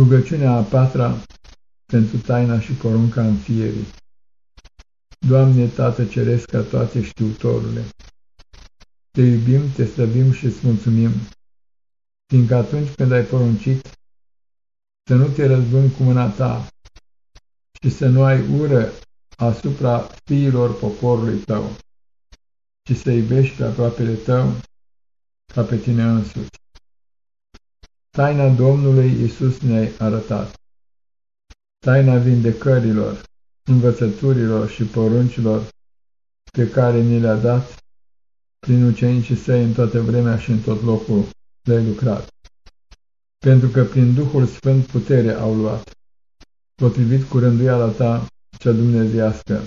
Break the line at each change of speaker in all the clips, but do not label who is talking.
Rugăciunea a patra pentru taina și porunca înfierii. Doamne, Tată Ceresc ca toate știutorule, Te iubim, Te slăbim și îți mulțumim, fiindcă atunci când ai poruncit să nu te răzbuni cu mâna Ta și să nu ai ură asupra fiilor poporului Tău, ci să iubești pe aproapele Tău ca pe Tine însuți. Taina Domnului Isus ne-ai arătat. Taina vindecărilor, învățăturilor și poruncilor pe care ni le-a dat prin ucenicii săi în toată vremea și în tot locul le-ai lucrat. Pentru că prin Duhul Sfânt putere au luat, potrivit cu rânduiala ta cea dumnezeiască.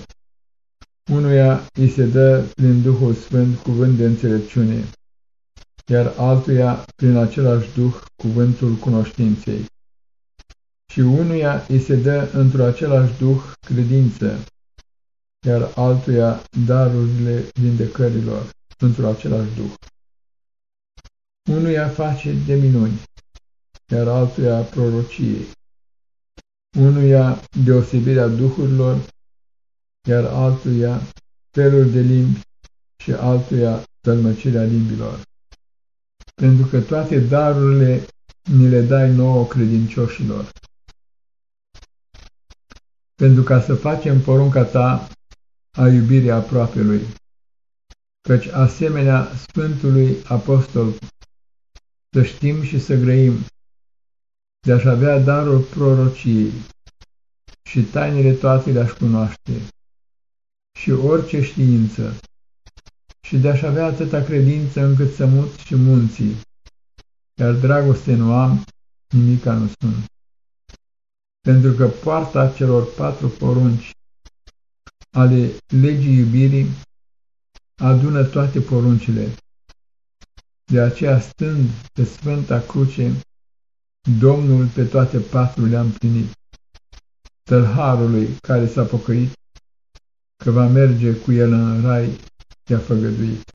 Unuia îi se dă prin Duhul Sfânt cuvânt de înțelepciune, iar altuia prin același Duh cuvântul cunoștinței. Și unuia îi se dă într același Duh credință, iar altuia darurile vindecărilor într același Duh. Unuia face de minuni, iar altuia prorociei. Unuia deosebirea duhurilor, iar altuia feluri de limbi și altuia tălmăcirea limbilor pentru că toate darurile ni le dai nouă credincioșilor. Pentru ca să facem porunca ta a iubirii aproapelui, căci asemenea Sfântului Apostol să știm și să grăim, de a avea darul prorociei și tainele toate le-aș cunoaște și orice știință și de-aș avea atâta credință încât să mut și munții, iar dragoste nu am, nimica nu sunt. Pentru că poarta celor patru porunci ale legii iubirii adună toate poruncile. De aceea, stând pe Sfânta Cruce, Domnul pe toate patru le-a împlinit. Tălharului care s-a pocăit, că va merge cu el în rai, i-a făgăduit.